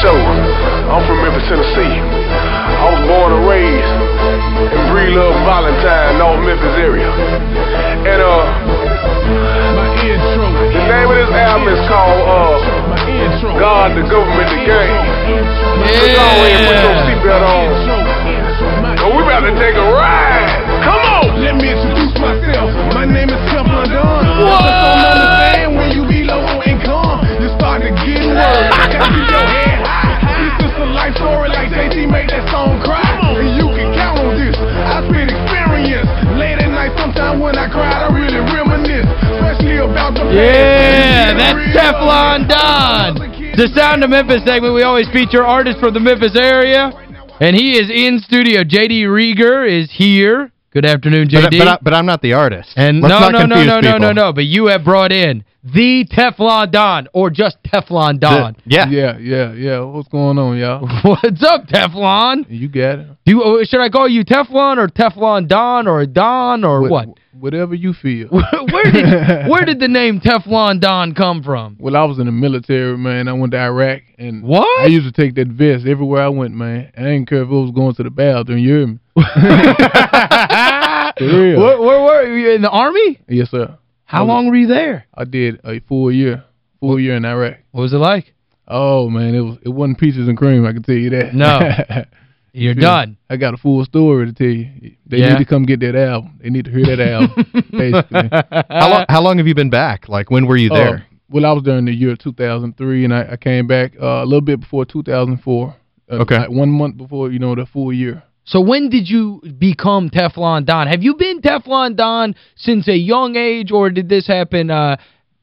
show. I'm from Memphis, Tennessee. I was born and raised in Breedlove, Valentine, North Memphis area. And uh, the name of this album is called uh, God, the Government, the Game. Let's go ahead and put your seatbelt on. And we about to take a ride. Come on. Let me introduce myself. My name is Don. What? Yeah, that's Teflon Don. The Sound of Memphis segment, we always feature artists from the Memphis area. And he is in studio. J.D. Rieger is here. Good afternoon, J.D. but, I, but I'm not the artist. and Let's no, not no, no, confuse no, no, people. no, no. But you have brought in the Teflon Don, or just Teflon Don. Yeah. Yeah, yeah, yeah. What's going on, y'all? What's up, Teflon? You got it. Do uh, should I call you Teflon or Teflon Don or Don or what? Whatever you feel. where did where did the name Teflon Don come from? Well, I was in the military, man. I went to Iraq, and What? I used to take that vest everywhere I went, man. I didn't care if it was going to the bathroom. You hear me? For real. Where, where were you in the army? Yes, sir. How long were you there? I did a full year, full year in Iraq. What was it like? Oh man, it was it wasn't peaches and cream. I can tell you that. No. You're Yeah. done. I got a full story to tell you. They Yeah? need to come get that album. They need to hear that album. basically. How, lo how long have you been back? Like, when were you there? Uh, well, I was during the year 2003, and I, I came back uh, a little bit before 2004. Uh, Okay. like one month before, you know, the full year. So when did you become Teflon Don? Have you been Teflon Don since a young age, or did this happen uh,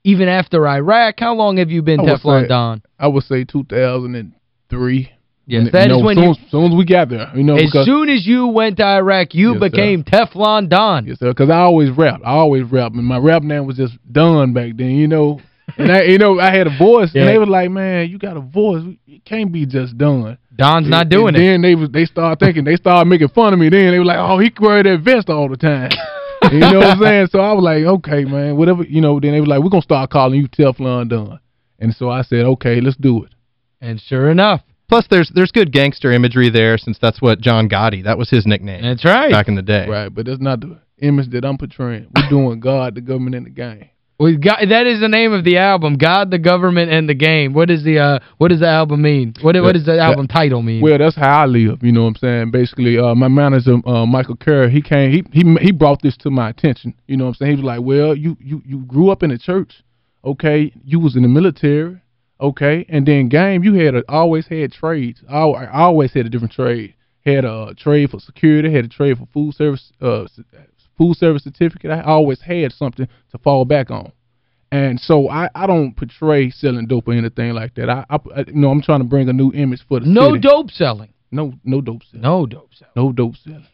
even after Iraq? How long have you been I Teflon say- Don? I would say 2003. Yes, And, that is when soon, you... as soon as we got there, you know, As soon as you went to Iraq, you Yes, sir. became Teflon Don. yes, sir, because I always rap. I always rap, and my rap name was just Don back then, you know. And I, you know, I had a voice, Yeah. and they was like, "Man, you got a voice. It can't be just Don." Don's not doing it. Then they was they started thinking, they started making fun of me. Then they were like, "Oh, he wear that vest all the time." you know what I'm saying? So I was like, "Okay, man, whatever." You know. Then they were like, "We're gonna start calling you Teflon Don." And so I said, "Okay, let's do it." And sure enough, Plus, there's there's good gangster imagery there since that's what John Gotti, that was his nickname that's right. back in the day. Right, but that's not the image that I'm portraying. We're doing God, the government, and the game. We got that is the name of the album, God, the Government, and the Game. What is the uh what does the album mean? What what does the album title mean? Well, that's how I live. You know what I'm saying? Basically, uh, my manager, uh, Michael Kerr, he came, he he he brought this to my attention. You know what I'm saying? He was like, "Well, you you you grew up in the church, okay? You was in the military, okay? And then game, you had a, always had trades. I, I always had a different trade. Had a trade for security, had a trade for food service, uh, food service certificate. I always had something to fall back on." And so I, I don't portray selling dope or anything like that. I, I, you know I'm trying to bring a new image for the no city. dope selling. No, no dope selling. No dope selling. No dope selling.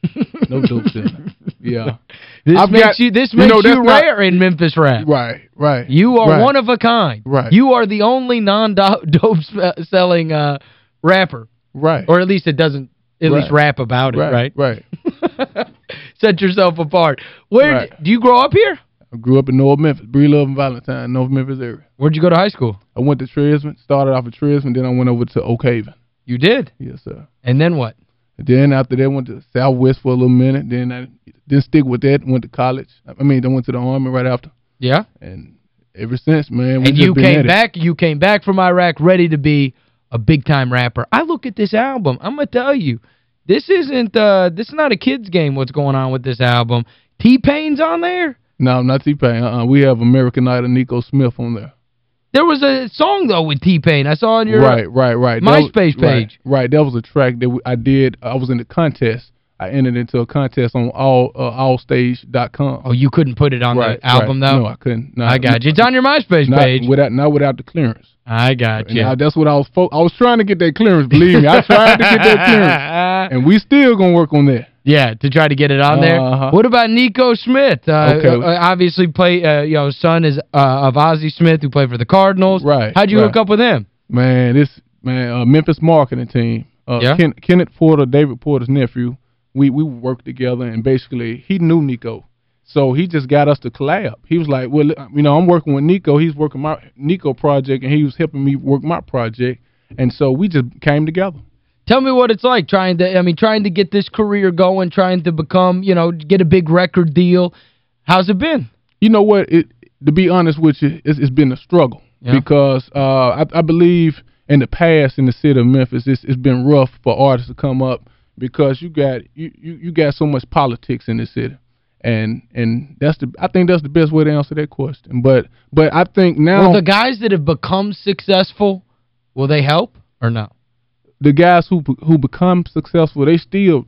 No dope selling. Yeah. This I've makes got- you this you makes know, you that's not- rare in Memphis rap. Right, right. You are right. one of a kind. Right. You are the only non-dope selling uh rapper Right. or at least it doesn't at least rap about it, right? Right. right. Set yourself apart. Where Right. do you grow up here? I grew up in North Memphis, Breedlove and Valentine, North Memphis area. Where'd you go to high school? I went to Trezevant, started off at Trezevant, then I went over to Oak Haven. You did. Yes, sir. And then what? Then after that, went to Southwest for a little minute. Then I didn't stick with that. Went to college. I mean, then went to the Army right after. Yeah. And ever since, man, and you been came back you came back from Iraq ready to be a big time rapper. I look at this album, I'm going to tell you. This isn't uh this is not a kids game what's going on with this album. T-Pain's on there? No, not T-Pain. Uh-uh. We have American Idol Nikko Smith on there. There was a song though with T-Pain. I saw on your right, right, right. MySpace right, page. Right, that was a track that I did. I was in the contest. I entered into a contest on all uh, allstage.com. Oh, you couldn't put it on right, the album right. though? No, I couldn't. No, I got you. It's on your MySpace not page. Without, not without the clearance. I got you. I- that's what I was I was trying to get that clearance, believe me. I tried to get that clearance. And we still going to work on that. Yeah, to try to get it on there. Uh-huh. What about Nikko Smith? Uh, Okay. uh, obviously play uh, you know, son is uh, of Ozzie Smith who played for the Cardinals. Right, How'd you right. hook up with him? Man, this man uh, Memphis marketing team. Uh, Yeah? Ken, Kenneth Porter, David Porter's nephew. We we worked together and basically he knew Nikko. So he just got us to collab. He was like, "Well, you know, I'm working with Nikko. He's working my Nikko project and he was helping me work my project." And so we just came together. Tell me what it's like trying to, I mean, trying to get this career going, trying to become, you know, get a big record deal. How's it been? You know what? It To be honest with you, it's, it's been a struggle. Yeah. Because uh, I, I believe in the past in the city of Memphis, it's, it's been rough for artists to come up because you got you, you, you got so much politics in the city. And and that's the I think that's the best way to answer that question. But but I think now Well, the guys that have become successful, will they help or no? The guys who who become successful, they still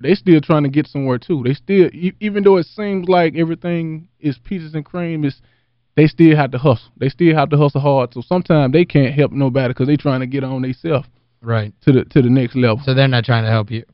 they still trying to get somewhere too. They still even though it seems like everything is peaches and cream, is they still have to hustle. They still have to hustle hard. So sometimes they can't help nobody because they trying to get on themselves Right. to the to the next level. So they're not trying to help you.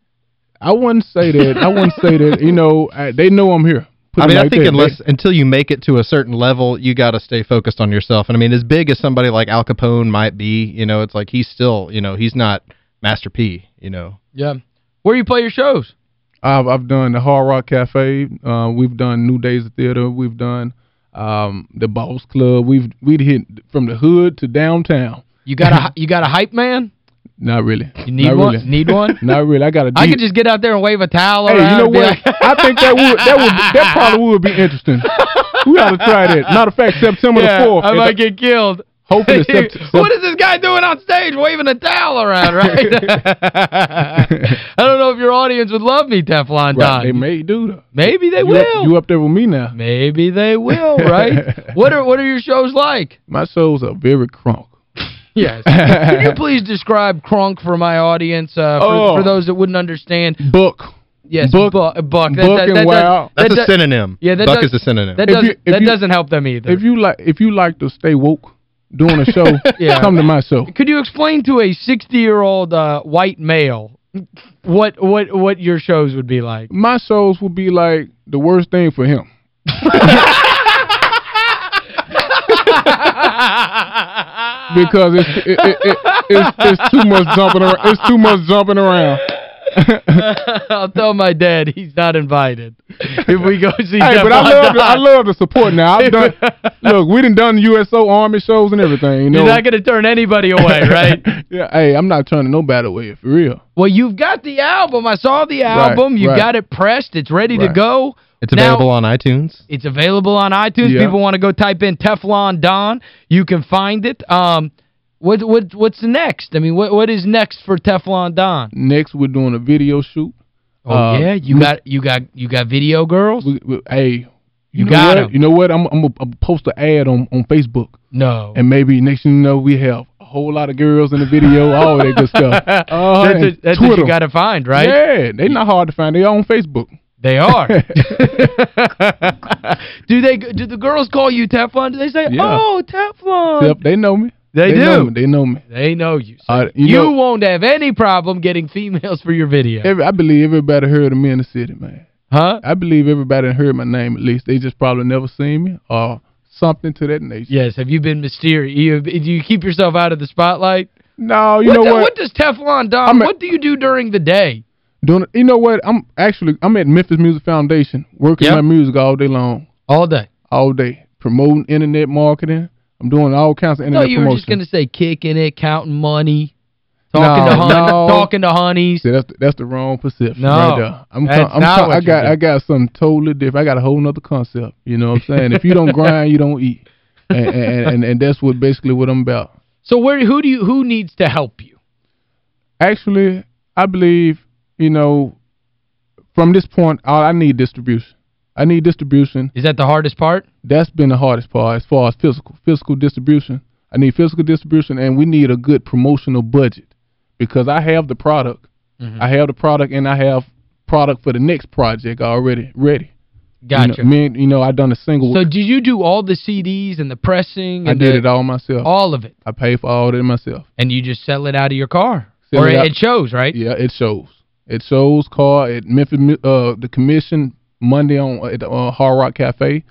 I wouldn't say that. I wouldn't say that. You know, I, they know I'm here. Put I mean, I think that. unless until you make it to a certain level, you got to stay focused on yourself. And I mean, as big as somebody like Al Capone might be, you know, it's like he's still, you know, he's not Master P, you know. Yeah. Where do you play your shows? I've I've done the Hard Rock Cafe. Uh, we've done New Daisy Theater. We've done um, the Boss Club. We've we'd hit from the hood to downtown. You got a you got a hype man? Not really. You need Not one? Really. Need one? Not really. I got a. I deep- could just get out there and wave a towel Hey, around. you know what? like- I think that would that would that probably would be interesting. We ought to try that. Matter of fact, September yeah, the fourth. I might get killed. Hopefully, sept- sept- what is this guy doing on stage waving a towel around, right? I don't know if your audience would love me, Teflon Don. Right, they may do though. Maybe they you will. Up, you up there with me now? Maybe they will, right? what are what are your shows like? My shows are very crunk. Yes. Can you please describe crunk for my audience, uh, for, Oh. for those that wouldn't understand? Book. Yes, Book- bu- buck. That, book that, and that, wow. That's that, a synonym. Yeah, that Buck does- is a synonym. That, doesn't, you- that you- doesn't help them either. If you like if you like to stay woke doing a show, Yeah. come to my show. Could you explain to a 60-year-old uh, white male what what what your shows would be like? My shows will be like the worst thing for him. because it's it, it, it, it's, it's too much jumping around. It's too much jumping around. I'll tell my dad he's not invited if we go see Hey, but I love the, I love the support now. I've done look, we done done USO Army shows and everything. You know? You're not going to turn anybody away, right? yeah, hey, I'm not turning nobody away for real. well, you've got the album. I saw the album. you right. got it pressed. It's ready to go. It's Now- available on iTunes. It's available on iTunes. Yeah. People want to go type in Teflon Don. You can find it. Um, what what what's next? I mean, what what is next for Teflon Don? Next, we're doing a video shoot. Oh Uh, yeah, you got you got you got video girls? We, we, hey, you, You got what? 'em. You know what? I'm I'm gonna post an ad on on Facebook, No. and maybe next thing you know, we have a whole lot of girls in the video, all that good stuff. Uh, that's what, that's what you got to find, right? Yeah, they're not hard to find. They are on Facebook. They are. do they do the girls call you Teflon? Do they say, Yeah. "Oh, Teflon"? Yep, they know me. They know do. me. They know me. They know you. So Uh, you you know- won't have any problem getting females for your video. Every, I believe everybody heard of me in the city, man. huh? I believe everybody heard my name at least. They just probably never seen me or something to that nature. Yes, have you been mysterious? You, do you keep yourself out of the spotlight? No, you what know the- what? What does Teflon Don, I'm what do you do during the day? Doing, you know what? I'm actually I'm at Memphis Music Foundation working Yep. my music all day long, All day. all day, promoting internet marketing. I'm doing all kinds of internet No, internet you were just going to say kicking it, counting money, talking No, to hun no. talking to honeys. See, that's the, that's the wrong perception No, right there. I'm I'm I got. I got something totally different. I got a whole nother concept. You know what I'm saying? if you don't grind, you don't eat. And and, and and that's what basically what I'm about. So where who do you who needs to help you? Actually, I believe, you know, from this point, all I need distribution. I need distribution. Is that the hardest part? That's been the hardest part as far as physical physical distribution. I need physical distribution, and we need a good promotional budget because I have the product. Mhm. I have the product, and I have product for the next project already ready. Gotcha. You know, me, and- you know I done a single. so did you do all the CDs and the pressing I did the- it all myself. all of it I paid for all of it myself. and you just sell it out of your car? Sell or it, it shows, right? Yeah, it shows. It shows car at Memphis uh the commission Monday on at the uh, Hard Rock Cafe.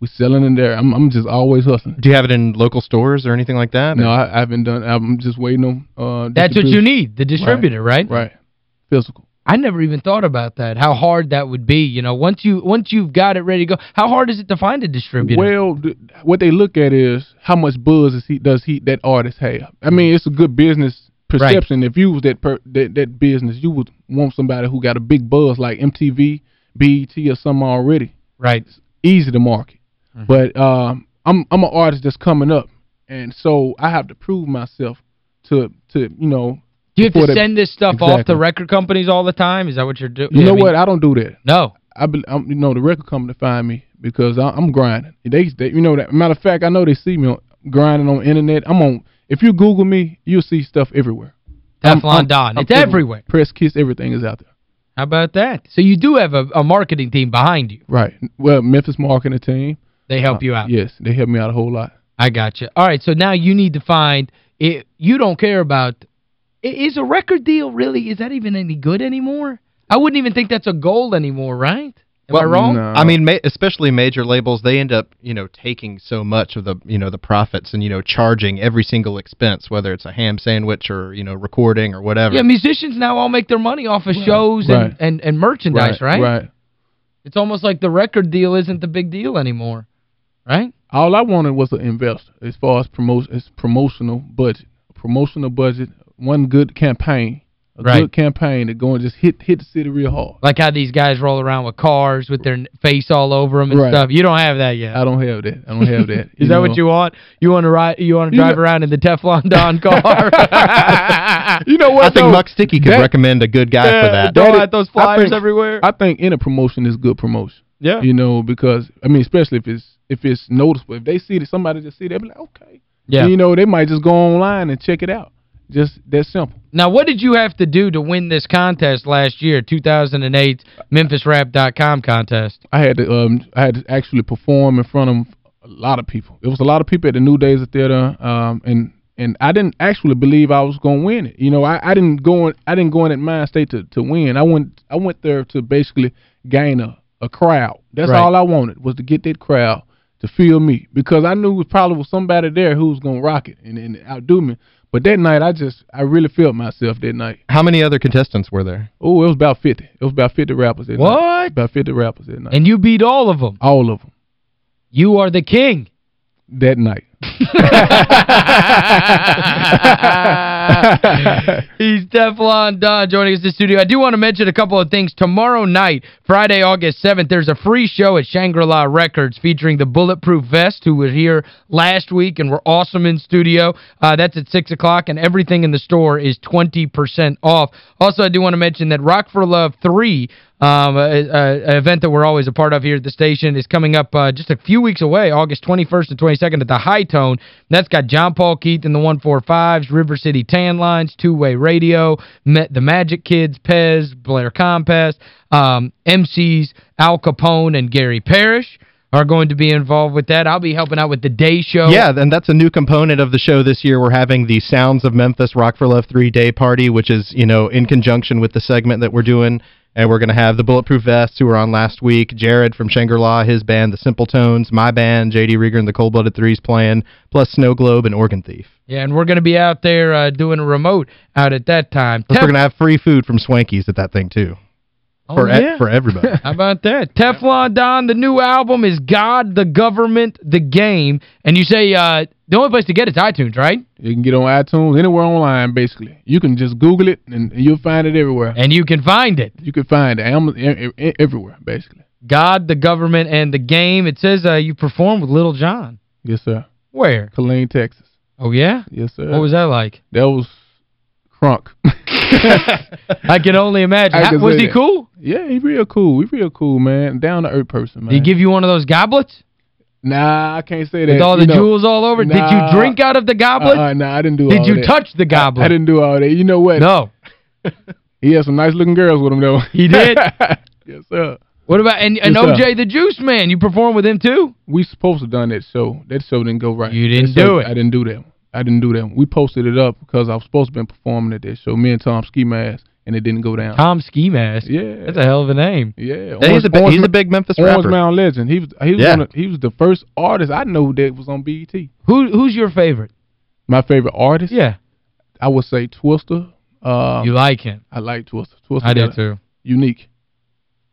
We're selling in there. I'm I'm just always hustling. Do you have it in local stores or anything like that? No, I, I haven't done. I'm just waiting on. Uh, That's what you need, the distributor, right? Right, physical. I never even thought about that, how hard that would be. You know, once you once you've got it ready to go, how hard is it to find a distributor? Well, th- what they look at is how much buzz is he, does he that artist have. I mean, it's a good business perception. If you was that, per, that that business, you would want somebody who got a big buzz like MTV, BET, or something already. right. Easy to market. Mm-hmm. But um, I'm I'm an artist that's coming up, and so I have to prove myself to to you know. Do you have to they- send this stuff off to record companies all the time? Is that what you're doing? You know what? I don't do that. No. I be, I'm, you know the record company to find me because I, I'm grinding. They, they you know that matter of fact I know they see me on, grinding on internet. I'm on if you Google me you'll see stuff everywhere. I'm- Teflon I'm- Don. I'm It's everywhere. Press Kiss everything is out there. How about that? So you do have a, a marketing team behind you. Right. Well Memphis marketing team. They help you uh, out. Yes, they help me out a whole lot. I got you. All right, so now you need to find it. You don't care about is a record deal really is that even any good anymore? I wouldn't even think that's a goal anymore, right? Am I wrong? no. I mean, ma especially major labels, they end up, you know, taking so much of the, you know, the profits and, you know, charging every single expense, whether it's a ham sandwich or, you know, recording or whatever. Yeah, musicians now all make their money off of shows and, Right. and, and merchandise, right? Right. It's almost like the record deal isn't the big deal anymore, right? All I wanted was an investor as far as promotion as promotional budget. Promotional budget, one good campaign. A Right. good campaign to go and just hit hit the city real hard. Like how these guys roll around with cars with their face all over them and Right. stuff. You don't have that yet. I don't have that. I don't have that. Is that what you want? You want to ride you want to You drive know- around in the Teflon Don car? You know what? I think though? Muck Sticky could That- recommend a good guy for that. Throw That is- out those I flyers think- everywhere. I think any promotion is good promotion. yeah. You know, because I mean, especially if it's if it's noticeable. If they see that somebody just see that, be like, okay. Yeah. And, you know, they might just go online and check it out. Just that simple. Now, what did you have to do to win this contest last year, 2008 MemphisRap.com contest? I had to um I had to actually perform in front of a lot of people. It was a lot of people at the New Daisy Theater um and and I didn't actually believe I was going to win it. You know, I, I didn't go in I didn't go in at mind state to to win. I went I went there to basically gain a a crowd. That's Right. all I wanted was to get that crowd to feel me because I knew it was probably was somebody there who was going to rock it and, and outdo me. But that night I just I really felt myself that night. How many other contestants were there? Oh, it was about 50. It was about 50 rappers that night. What? About 50 rappers that night. And you beat all of them. all of them You are the king. that night. He's Teflon Don joining us in the studio. I do want to mention a couple of things. Tomorrow night, Friday, August 7th, there's a free show at Shangri-La Records featuring the Bulletproof Vest, who were here last week and were awesome in studio. Uh, that's at 6 o'clock, and everything in the store is 20% off. Also, I do want to mention that Rock for Love 3 um, an event that we're always a part of here at the station is coming up uh, just a few weeks away, August 21st and 22nd at the Hi-Tone. That's got John Paul Keith and the 145s, River City Tan Lines, Two Way Radio, Ma the Magic Kids, Pez, Blair Combest, um, MCs Al Capone and Gary Parrish are going to be involved with that. I'll be helping out with the day show. Yeah, and that's a new component of the show this year. We're having the Sounds of Memphis Rock for Love 3-day party, which is, you know, in conjunction with the segment that we're doing. And we're going to have the Bulletproof Vests, who were on last week, Jared from Shangri-La, his band, The Simple Tones, my band, J.D. Rieger and the Cold Blooded Threes playing, plus Snow Globe and Organ Thief. Yeah, and we're going to be out there uh, doing a remote out at that time. Plus, we're going to have free food from Swanky's at that thing, too. Oh, For, e- for everybody. How about that? Teflon Don, the new album is God, the Government, the Game. And you say uh, the only place to get it's iTunes, right? You can get on iTunes, anywhere online, basically. You can just Google it, and you'll find it everywhere. And you can find it. You can find it Am- everywhere, basically. God, the Government, and the Game. It says uh, you performed with Lil Jon. Yes, sir. Where? Killeen, Texas. Oh, yeah? Yes, sir. What was that like? That was crunk. I can only imagine. Can was he that. cool? yeah, he real cool. He real cool, man. Down-to-earth person, man. Did he give you one of those goblets? Nah, I can't say that. With all You the know, jewels all over? Did you drink out of the goblet? Uh-uh, nah, I didn't do Did all you that. touch the goblet? I, I didn't do all that. You know what? No. He had some nice-looking girls with him, though. He did? yes, sir. What about, and, and Yes. OJ the Juice Man, you performed with him too? We supposed to done that show. That show didn't go right. You didn't That show- do it. I didn't do that. One. I didn't do that. We posted it up because I was supposed to be performing at that show. Me and Tom Skeemask, and it didn't go down. Tom Skeemask. Yeah. That's a hell of a name. Yeah. Yeah, he's, a, big- he's a big Memphis Orange rapper. Mountain legend. He was he was Yeah. one of, he was the first artist I know that was on BET. Who Who's your favorite? My favorite artist, Yeah. I would say Twista. Uh, You like him. I like Twista. Twista I do, too. Unique.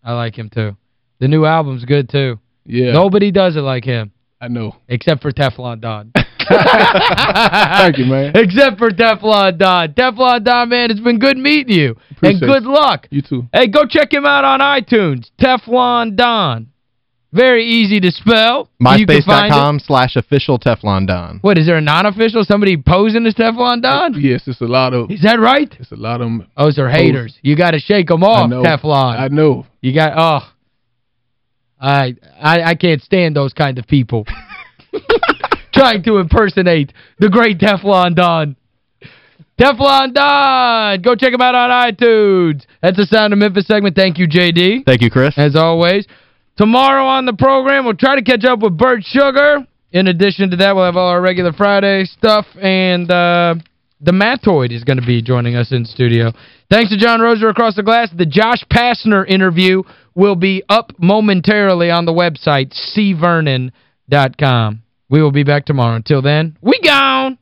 I like him, too. The new album's good, too. Yeah. Nobody does it like him, I know. except for Teflon Don. Thank you, man. Except for Teflon Don. Teflon Don, man, it's been good meeting you. Appreciate and good luck. You too. Hey, go check him out on iTunes. Teflon Don. Very easy to spell. You can find MySpace.com slash official Teflon Don. What, is there a non-official? Somebody posing as Teflon Don? Yes, it's a lot of Is that right? it's a lot of 'em. Oh, those are haters. You got to shake them I off, know. Teflon. I know. You got, oh. I, I I can't stand those kind of people. Trying to impersonate the great Teflon Don. Teflon Don! Go check him out on iTunes. That's the Sound of Memphis segment. Thank you, J.D. Thank you, Chris. As always. Tomorrow on the program, we'll try to catch up with Bert Sugar. In addition to that, we'll have all our regular Friday stuff, and uh, the Matoid is going to be joining us in studio. Thanks to John Roser across the glass. The Josh Pastner interview will be up momentarily on the website, cvernon.com. We will be back tomorrow. Until then, we gone!